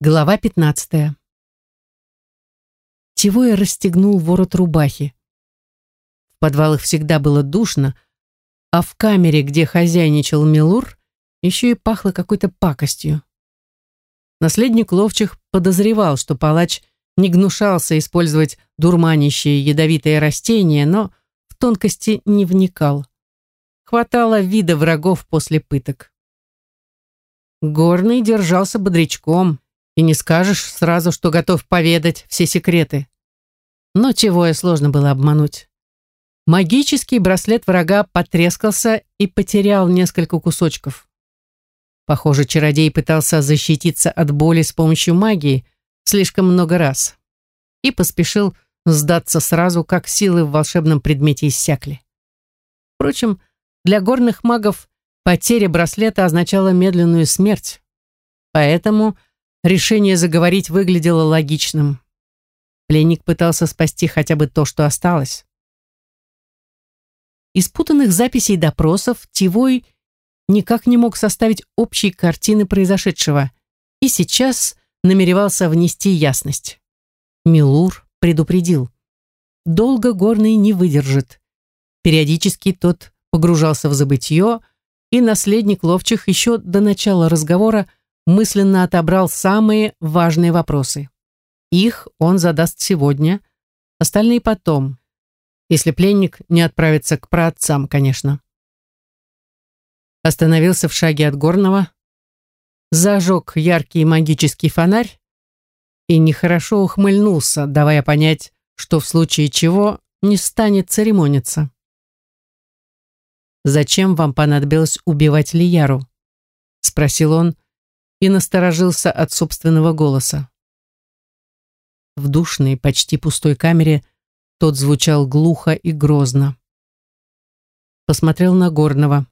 Глава 15. Тивоя расстегнул ворот рубахи. В подвалах всегда было душно, а в камере, где хозяйничал Милур, еще и пахло какой-то пакостью. Наследник ловчих подозревал, что палач не гнушался использовать дурманящие ядовитые растения, но в тонкости не вникал. Хватало вида врагов после пыток. Горный держался бодрячком, и не скажешь сразу, что готов поведать все секреты. Но чего и сложно было обмануть. Магический браслет врага потрескался и потерял несколько кусочков. Похоже, чародей пытался защититься от боли с помощью магии слишком много раз и поспешил сдаться сразу, как силы в волшебном предмете иссякли. Впрочем, для горных магов потеря браслета означала медленную смерть, поэтому Решение заговорить выглядело логичным. Пленник пытался спасти хотя бы то, что осталось. Из путанных записей допросов Тивой никак не мог составить общей картины произошедшего и сейчас намеревался внести ясность. Милур предупредил. Долго Горный не выдержит. Периодически тот погружался в забытье, и наследник ловчих еще до начала разговора мысленно отобрал самые важные вопросы. Их он задаст сегодня, остальные потом, если пленник не отправится к праотцам, конечно. Остановился в шаге от горного, зажег яркий магический фонарь и нехорошо ухмыльнулся, давая понять, что в случае чего не станет церемониться. «Зачем вам понадобилось убивать Лияру?» — спросил он, — и насторожился от собственного голоса. В душной, почти пустой камере тот звучал глухо и грозно. Посмотрел на Горного.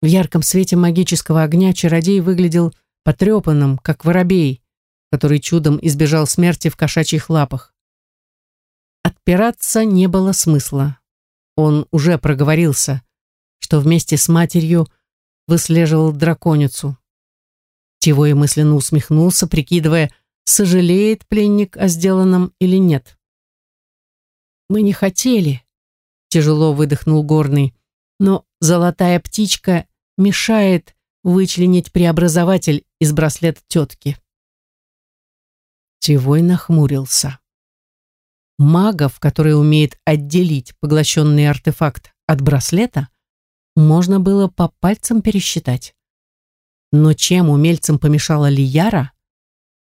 В ярком свете магического огня чародей выглядел потрепанным, как воробей, который чудом избежал смерти в кошачьих лапах. Отпираться не было смысла. Он уже проговорился, что вместе с матерью – выслеживал драконицу. Тивой мысленно усмехнулся, прикидывая, сожалеет пленник о сделанном или нет. «Мы не хотели», — тяжело выдохнул Горный, «но золотая птичка мешает вычленить преобразователь из браслета тетки». Тивой нахмурился. Магов, который умеет отделить поглощенный артефакт от браслета, можно было по пальцам пересчитать. Но чем умельцам помешала Лияра,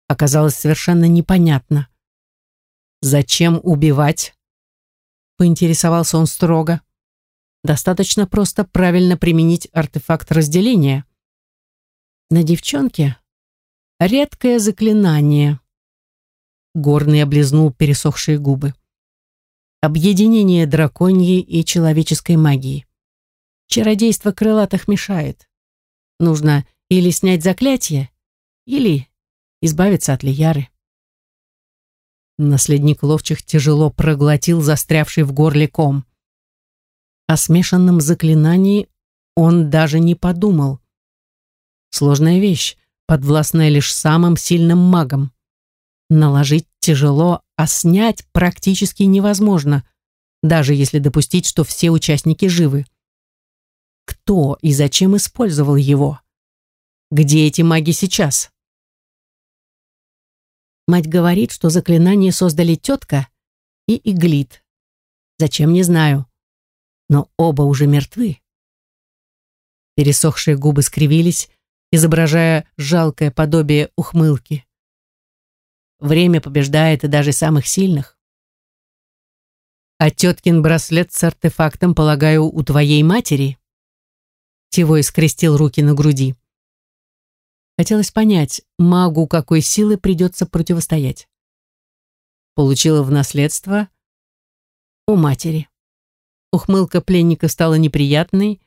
оказалось совершенно непонятно. «Зачем убивать?» — поинтересовался он строго. «Достаточно просто правильно применить артефакт разделения». На девчонке редкое заклинание. Горный облизнул пересохшие губы. Объединение драконьей и человеческой магии. Чародейство крылатых мешает. Нужно или снять заклятие, или избавиться от Лияры. Наследник ловчих тяжело проглотил застрявший в горле ком. О смешанном заклинании он даже не подумал. Сложная вещь, подвластная лишь самым сильным магам. Наложить тяжело, а снять практически невозможно, даже если допустить, что все участники живы кто и зачем использовал его. Где эти маги сейчас? Мать говорит, что заклинание создали тетка и иглит. Зачем, не знаю. Но оба уже мертвы. Пересохшие губы скривились, изображая жалкое подобие ухмылки. Время побеждает и даже самых сильных. А теткин браслет с артефактом, полагаю, у твоей матери? Тивой скрестил руки на груди. Хотелось понять, магу какой силы придется противостоять. Получила в наследство у матери. Ухмылка пленника стала неприятной,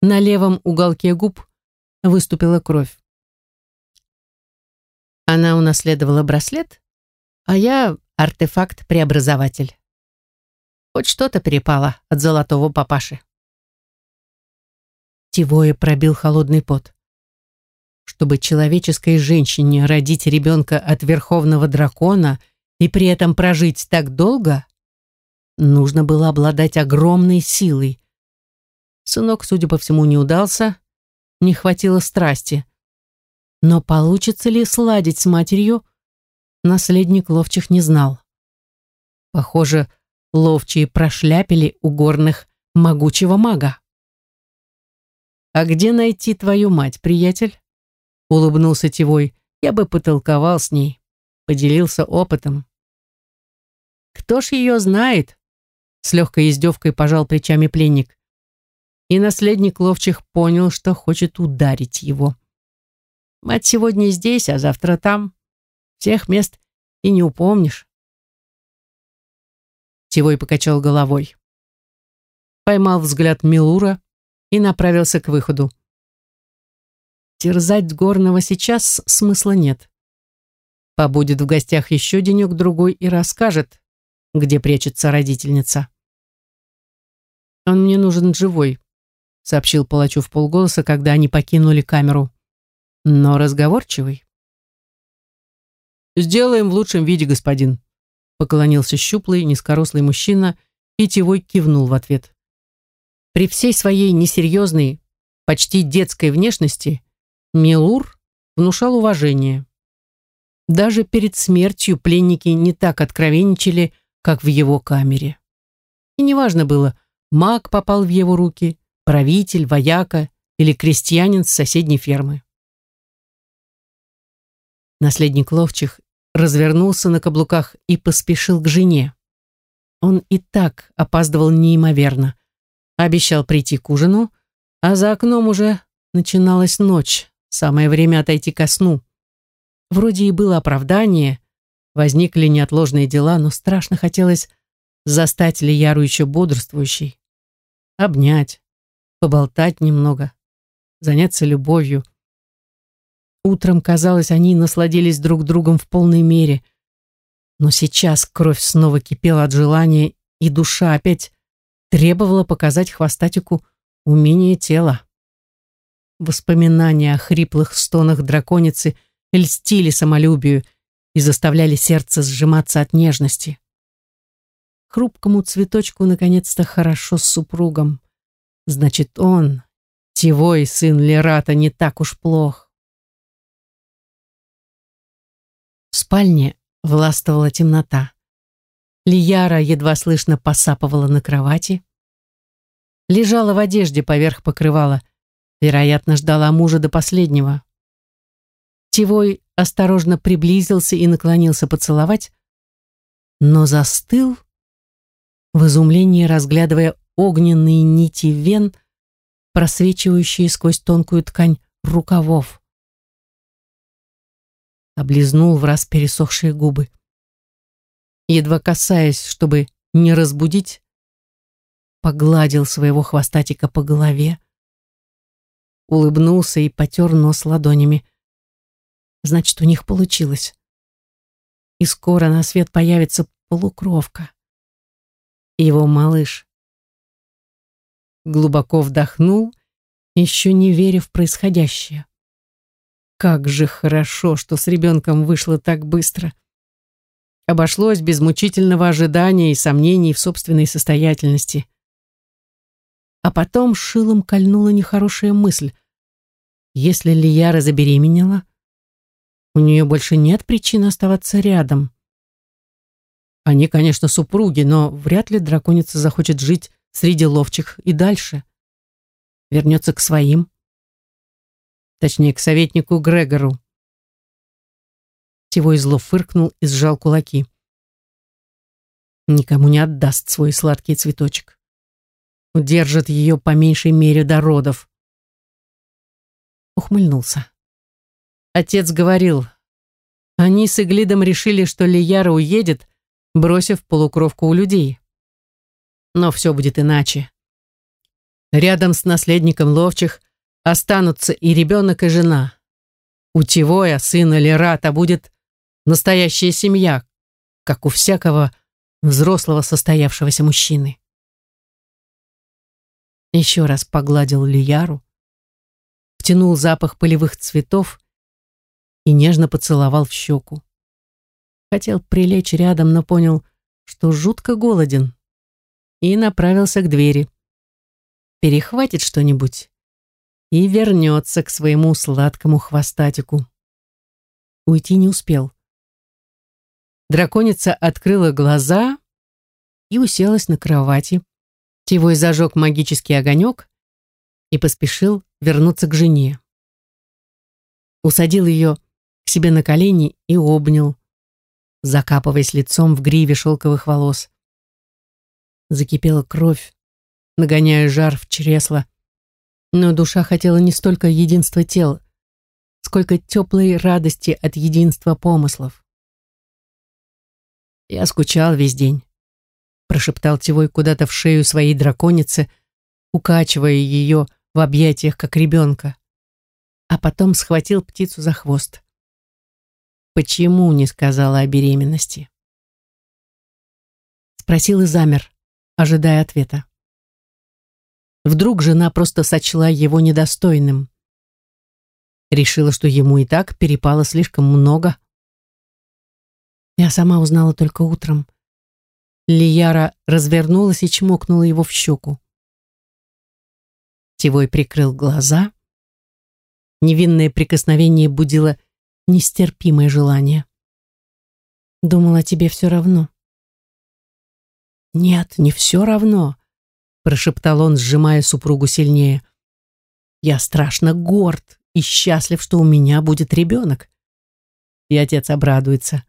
на левом уголке губ выступила кровь. Она унаследовала браслет, а я артефакт-преобразователь. Хоть что-то перепало от золотого папаши. Тивоя пробил холодный пот. чтобы человеческой женщине родить ребенка от верховного дракона и при этом прожить так долго, нужно было обладать огромной силой. Сынок, судя по всему, не удался, не хватило страсти. Но получится ли сладить с матерью, наследник ловчих не знал. Похоже, ловчие прошляпили у горных могучего мага. «А где найти твою мать, приятель?» — улыбнулся Тивой. «Я бы потолковал с ней, поделился опытом». «Кто ж ее знает?» — с легкой издевкой пожал плечами пленник. И наследник ловчих понял, что хочет ударить его. «Мать сегодня здесь, а завтра там. Всех мест и не упомнишь». Тивой покачал головой. Поймал взгляд Милура, и направился к выходу. Терзать Горного сейчас смысла нет. Побудет в гостях еще денек-другой и расскажет, где прячется родительница. «Он мне нужен живой», — сообщил палачу в полголоса, когда они покинули камеру. «Но разговорчивый». «Сделаем в лучшем виде, господин», — поклонился щуплый, низкорослый мужчина, и Тевой кивнул в ответ. При всей своей несерьезной, почти детской внешности Милур внушал уважение. Даже перед смертью пленники не так откровенничали, как в его камере. И неважно было, маг попал в его руки, правитель, вояка или крестьянин с соседней фермы. Наследник ловчих развернулся на каблуках и поспешил к жене. Он и так опаздывал неимоверно. Обещал прийти к ужину, а за окном уже начиналась ночь, самое время отойти ко сну. Вроде и было оправдание, возникли неотложные дела, но страшно хотелось застать Лияру еще бодрствующей. Обнять, поболтать немного, заняться любовью. Утром, казалось, они насладились друг другом в полной мере. Но сейчас кровь снова кипела от желания, и душа опять требовала показать хвостатику умение тела. Воспоминания о хриплых стонах драконицы льстили самолюбию и заставляли сердце сжиматься от нежности. Хрупкому цветочку наконец-то хорошо с супругом. Значит, он, Тивой, сын Лерата, не так уж плох. В спальне властвовала темнота. Лияра едва слышно посапывала на кровати. Лежала в одежде поверх покрывала. Вероятно, ждала мужа до последнего. Тивой осторожно приблизился и наклонился поцеловать, но застыл, в изумлении разглядывая огненные нити вен, просвечивающие сквозь тонкую ткань рукавов. Облизнул в раз пересохшие губы едва касаясь, чтобы не разбудить, погладил своего хвостатика по голове, улыбнулся и потер нос ладонями. Значит, у них получилось. И скоро на свет появится полукровка. Его малыш. Глубоко вдохнул, еще не веря в происходящее. Как же хорошо, что с ребенком вышло так быстро. — Обошлось без мучительного ожидания и сомнений в собственной состоятельности. А потом шилом кольнула нехорошая мысль. Если Лияра забеременела, у нее больше нет причин оставаться рядом. Они, конечно, супруги, но вряд ли драконица захочет жить среди ловчих и дальше. Вернется к своим. Точнее, к советнику Грегору. Сетевой зло фыркнул и сжал кулаки. Никому не отдаст свой сладкий цветочек. Удержит ее по меньшей мере до родов. Ухмыльнулся. Отец говорил, они с Иглидом решили, что Лияра уедет, бросив полукровку у людей. Но все будет иначе. Рядом с наследником ловчих останутся и ребенок, и жена. У Тивоя, сына Лерата, будет настоящая семья, как у всякого взрослого состоявшегося мужчины. Еще раз погладил Лияру, втянул запах полевых цветов и нежно поцеловал в щеку. Хотел прилечь рядом, но понял, что жутко голоден, и направился к двери. Перехватит что-нибудь и вернется к своему сладкому хвостатику. Уйти не успел. Драконица открыла глаза и уселась на кровати. Тивой зажег магический огонек и поспешил вернуться к жене. Усадил ее к себе на колени и обнял, закапываясь лицом в гриве шелковых волос. Закипела кровь, нагоняя жар в чресло. Но душа хотела не столько единства тел, сколько теплой радости от единства помыслов. «Я скучал весь день», — прошептал Тивой куда-то в шею своей драконицы, укачивая ее в объятиях, как ребенка. А потом схватил птицу за хвост. Почему не сказала о беременности? Спросил и замер, ожидая ответа. Вдруг жена просто сочла его недостойным. Решила, что ему и так перепало слишком много. Я сама узнала только утром. Лияра развернулась и чмокнула его в щеку. Тивой прикрыл глаза. Невинное прикосновение будило нестерпимое желание. Думала, тебе все равно. Нет, не все равно, прошептал он, сжимая супругу сильнее. Я страшно горд и счастлив, что у меня будет ребенок. И отец обрадуется.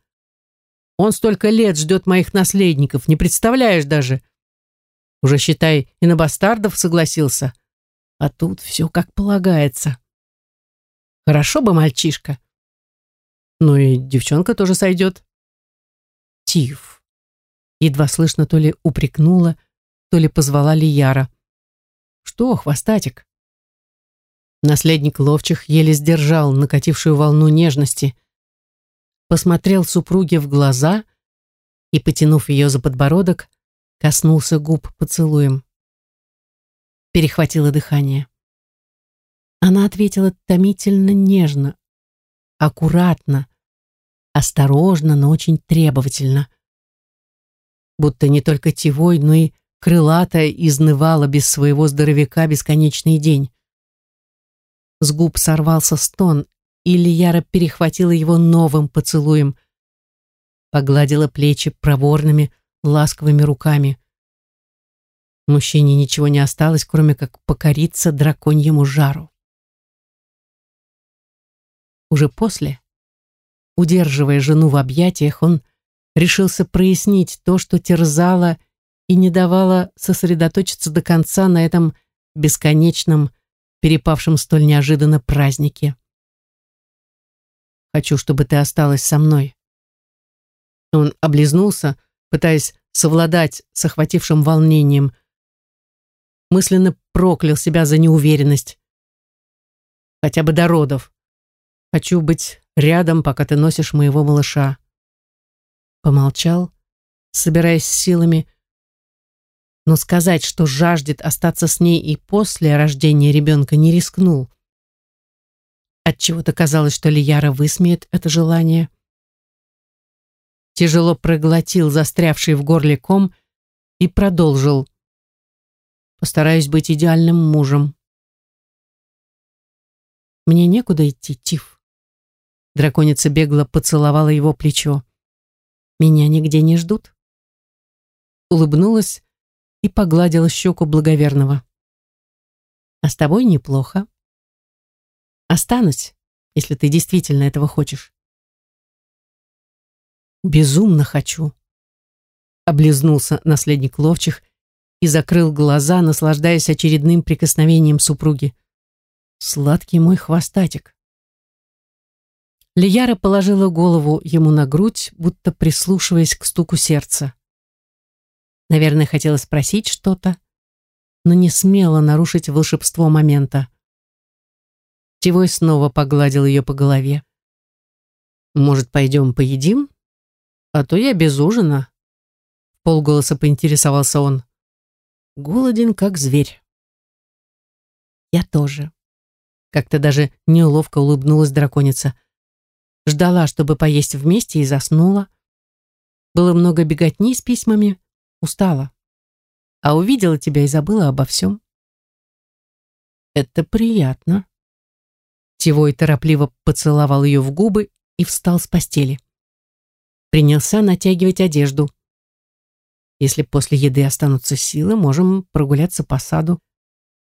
Он столько лет ждет моих наследников, не представляешь даже. Уже, считай, и на бастардов согласился. А тут все как полагается. Хорошо бы мальчишка. Ну и девчонка тоже сойдет. Тиф. Едва слышно то ли упрекнула, то ли позвала Лияра. Что, хвостатик? Наследник ловчих еле сдержал накатившую волну нежности, посмотрел супруге в глаза и, потянув ее за подбородок, коснулся губ поцелуем. Перехватило дыхание. Она ответила томительно нежно, аккуратно, осторожно, но очень требовательно. Будто не только тевой, но и крылатая изнывала без своего здоровяка бесконечный день. С губ сорвался стон, и Лияра перехватила его новым поцелуем, погладила плечи проворными, ласковыми руками. Мужчине ничего не осталось, кроме как покориться драконьему жару. Уже после, удерживая жену в объятиях, он решился прояснить то, что терзало и не давало сосредоточиться до конца на этом бесконечном, перепавшем столь неожиданно празднике. «Хочу, чтобы ты осталась со мной». Он облизнулся, пытаясь совладать с охватившим волнением. Мысленно проклял себя за неуверенность. Хотя бы до родов. Хочу быть рядом, пока ты носишь моего малыша. Помолчал, собираясь силами, но сказать, что жаждет остаться с ней и после рождения ребенка, не рискнул. Отчего-то казалось, что Лияра высмеет это желание. Тяжело проглотил застрявший в горле ком и продолжил. Постараюсь быть идеальным мужем. Мне некуда идти, Тиф. Драконица бегло поцеловала его плечо. «Меня нигде не ждут?» Улыбнулась и погладила щеку благоверного. «А с тобой неплохо. Останусь, если ты действительно этого хочешь». «Безумно хочу», — облизнулся наследник ловчих и закрыл глаза, наслаждаясь очередным прикосновением супруги. «Сладкий мой хвостатик». Лияра положила голову ему на грудь, будто прислушиваясь к стуку сердца. Наверное, хотела спросить что-то, но не смела нарушить волшебство момента. Тивой снова погладил ее по голове. «Может, пойдем поедим? А то я без ужина», — полголоса поинтересовался он. «Голоден, как зверь». «Я тоже», — как-то даже неловко улыбнулась драконица. ждала, чтобы поесть вместе, и заснула. Было много беготни с письмами, устала. А увидела тебя и забыла обо всем. Это приятно. Тивой торопливо поцеловал ее в губы и встал с постели. Принялся натягивать одежду. Если после еды останутся силы, можем прогуляться по саду.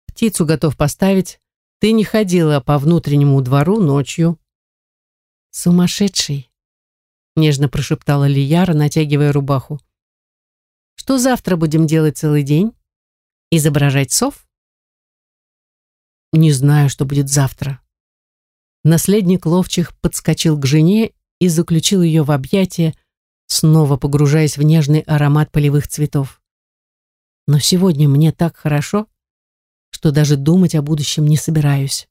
Птицу готов поставить. Ты не ходила по внутреннему двору ночью. Сумасшедший, нежно прошептала Лияра, натягивая рубаху. Что завтра будем делать целый день? Изображать сов? Не знаю, что будет завтра. Наследник ловчих подскочил к жене и заключил ее в объятия, снова погружаясь в нежный аромат полевых цветов. Но сегодня мне так хорошо, что даже думать о будущем не собираюсь.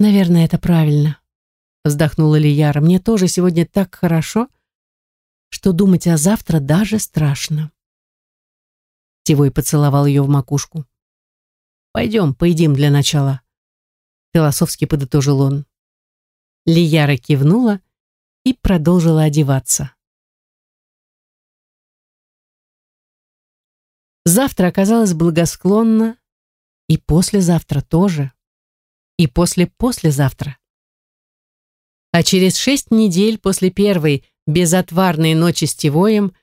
Наверное, это правильно, вздохнула Лияра. Мне тоже сегодня так хорошо, что думать о завтра даже страшно. Тивой поцеловал ее в макушку. «Пойдем, поедим для начала», — философски подытожил он. Лияра кивнула и продолжила одеваться. Завтра оказалось благосклонно, и послезавтра тоже, и после-послезавтра. А через шесть недель после первой безотварной ночи с Тивоем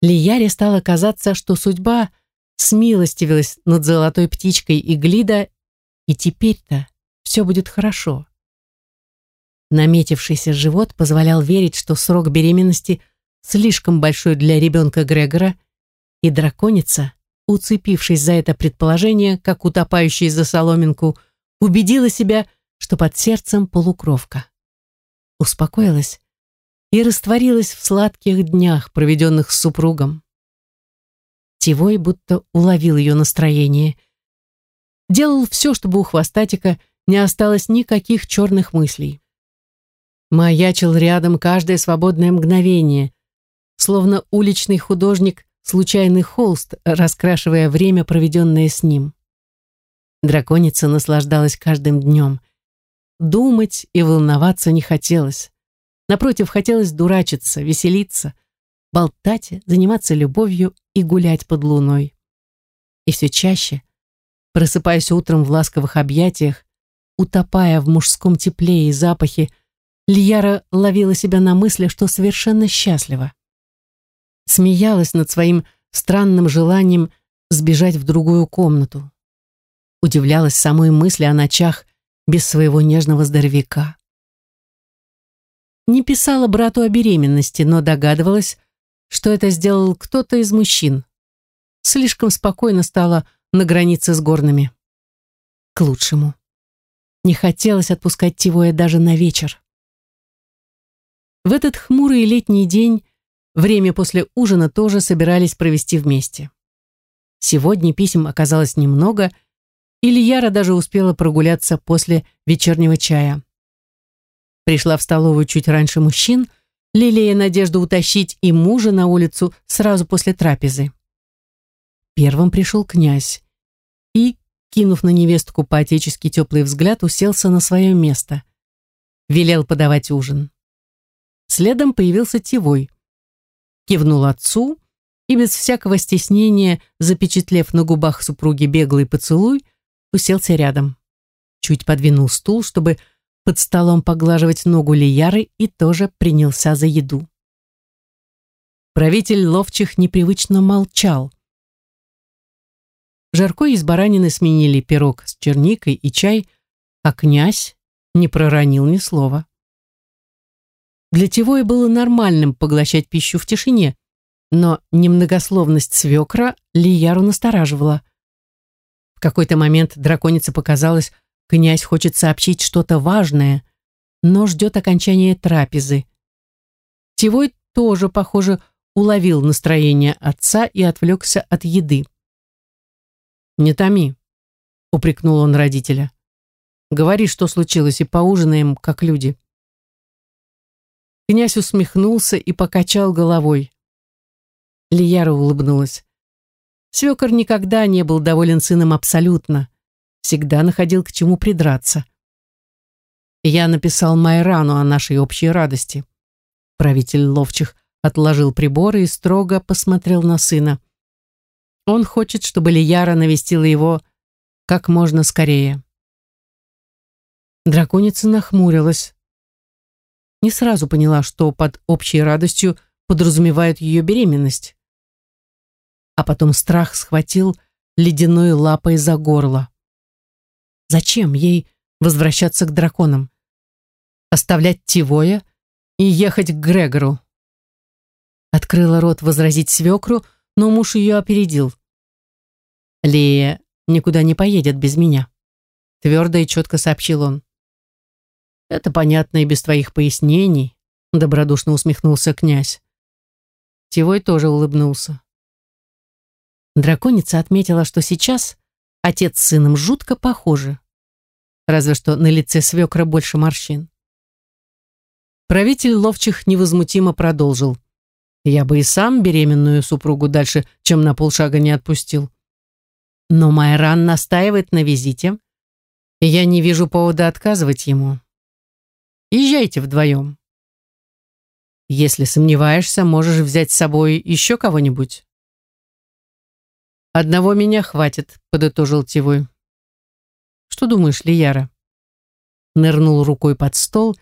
Лияре стало казаться, что судьба смилостивилась над золотой птичкой и Глида, и теперь-то все будет хорошо. Наметившийся живот позволял верить, что срок беременности слишком большой для ребенка Грегора, и драконица, уцепившись за это предположение, как утопающий за соломинку, убедила себя, что под сердцем полукровка. Успокоилась и растворилась в сладких днях, проведенных с супругом. Тивой будто уловил ее настроение. Делал все, чтобы у хвостатика не осталось никаких черных мыслей маячил рядом каждое свободное мгновение, словно уличный художник случайный холст, раскрашивая время, проведенное с ним. Драконица наслаждалась каждым днем. Думать и волноваться не хотелось. Напротив, хотелось дурачиться, веселиться, болтать, заниматься любовью и гулять под луной. И все чаще, просыпаясь утром в ласковых объятиях, утопая в мужском тепле и запахе, Лияра ловила себя на мысли, что совершенно счастлива. Смеялась над своим странным желанием сбежать в другую комнату. Удивлялась самой мысли о ночах без своего нежного здоровяка. Не писала брату о беременности, но догадывалась, что это сделал кто-то из мужчин. Слишком спокойно стала на границе с горными. К лучшему. Не хотелось отпускать Тивоя даже на вечер. В этот хмурый летний день время после ужина тоже собирались провести вместе. Сегодня писем оказалось немного, и Лияра даже успела прогуляться после вечернего чая. Пришла в столовую чуть раньше мужчин, лелея надежду утащить и мужа на улицу сразу после трапезы. Первым пришел князь и, кинув на невестку поотечески теплый взгляд, уселся на свое место. Велел подавать ужин. Следом появился Тивой. Кивнул отцу и без всякого стеснения, запечатлев на губах супруги беглый поцелуй, уселся рядом. Чуть подвинул стул, чтобы под столом поглаживать ногу Лияры и тоже принялся за еду. Правитель ловчих непривычно молчал. Жарко из баранины сменили пирог с черникой и чай, а князь не проронил ни слова. Для Тивоя было нормальным поглощать пищу в тишине, но немногословность свекра Лияру настораживала. В какой-то момент драконице показалось, князь хочет сообщить что-то важное, но ждет окончания трапезы. Тивой тоже, похоже, уловил настроение отца и отвлекся от еды. «Не томи», — упрекнул он родителя. «Говори, что случилось, и поужинаем, как люди». Князь усмехнулся и покачал головой. Лияра улыбнулась. Свекор никогда не был доволен сыном абсолютно. Всегда находил к чему придраться. Я написал Майрану о нашей общей радости. Правитель ловчих отложил приборы и строго посмотрел на сына. Он хочет, чтобы Лияра навестила его как можно скорее. Драконица нахмурилась. Не сразу поняла, что под общей радостью подразумевает ее беременность. А потом страх схватил ледяной лапой за горло. Зачем ей возвращаться к драконам? Оставлять Тивоя и ехать к Грегору? Открыла рот возразить свекру, но муж ее опередил. «Лея никуда не поедет без меня», — твердо и четко сообщил он. «Это понятно и без твоих пояснений», — добродушно усмехнулся князь. Тивой тоже улыбнулся. Драконица отметила, что сейчас отец с сыном жутко похожи. Разве что на лице свекра больше морщин. Правитель ловчих невозмутимо продолжил. Я бы и сам беременную супругу дальше, чем на полшага не отпустил. Но Майран настаивает на визите, и я не вижу повода отказывать ему. Езжайте вдвоем. Если сомневаешься, можешь взять с собой еще кого-нибудь. Одного меня хватит, подытожил Тивой. Что думаешь, Лияра? Нырнул рукой под стол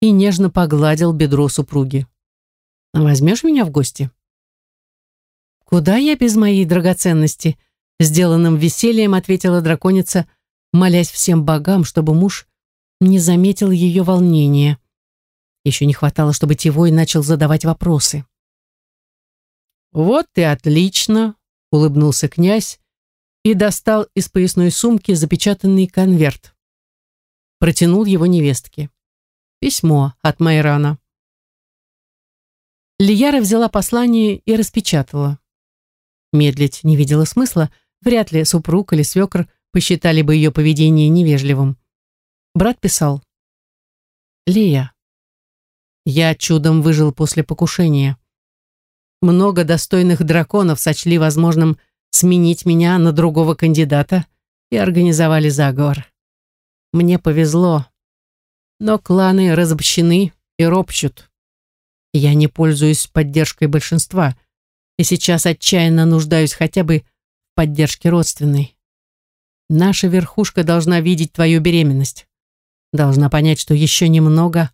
и нежно погладил бедро супруги. Возьмешь меня в гости? Куда я без моей драгоценности? Сделанным весельем ответила драконица, молясь всем богам, чтобы муж не заметил ее волнения. Еще не хватало, чтобы Тивой начал задавать вопросы. «Вот и отлично!» — улыбнулся князь и достал из поясной сумки запечатанный конверт. Протянул его невестке. Письмо от Майрана. Лияра взяла послание и распечатала. Медлить не видела смысла, вряд ли супруг или свекр посчитали бы ее поведение невежливым. Брат писал. «Лия, я чудом выжил после покушения. Много достойных драконов сочли возможным сменить меня на другого кандидата и организовали заговор. Мне повезло, но кланы разобщены и ропчут. Я не пользуюсь поддержкой большинства и сейчас отчаянно нуждаюсь хотя бы в поддержке родственной. Наша верхушка должна видеть твою беременность должна понять, что еще немного,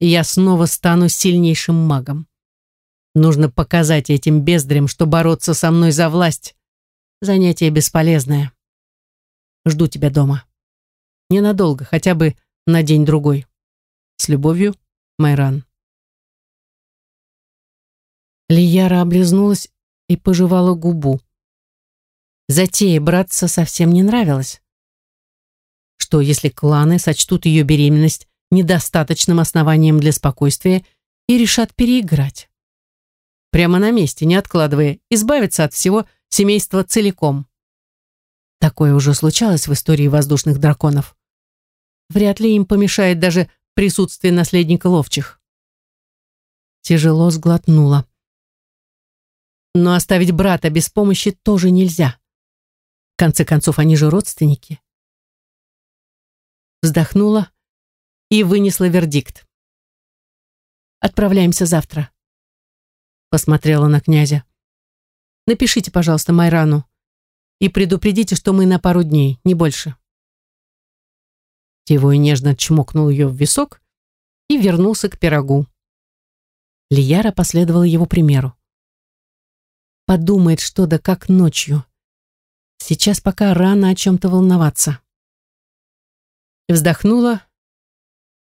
и я снова стану сильнейшим магом. Нужно показать этим бездрям, что бороться со мной за власть — занятие бесполезное. Жду тебя дома. Ненадолго, хотя бы на день-другой. С любовью, Майран. Лияра облизнулась и пожевала губу. Затея браться совсем не нравилась. Что, если кланы сочтут ее беременность недостаточным основанием для спокойствия и решат переиграть? Прямо на месте, не откладывая, избавиться от всего семейства целиком. Такое уже случалось в истории воздушных драконов. Вряд ли им помешает даже присутствие наследника ловчих. Тяжело сглотнула. Но оставить брата без помощи тоже нельзя. В конце концов, они же родственники вздохнула и вынесла вердикт. «Отправляемся завтра», — посмотрела на князя. «Напишите, пожалуйста, Майрану и предупредите, что мы на пару дней, не больше». Тивой нежно чмокнул ее в висок и вернулся к пирогу. Лияра последовала его примеру. Подумает, что да как ночью. Сейчас пока рано о чем-то волноваться вздохнула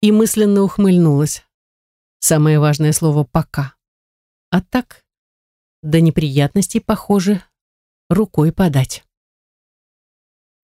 и мысленно ухмыльнулась. Самое важное слово «пока». А так, до неприятностей, похоже, рукой подать.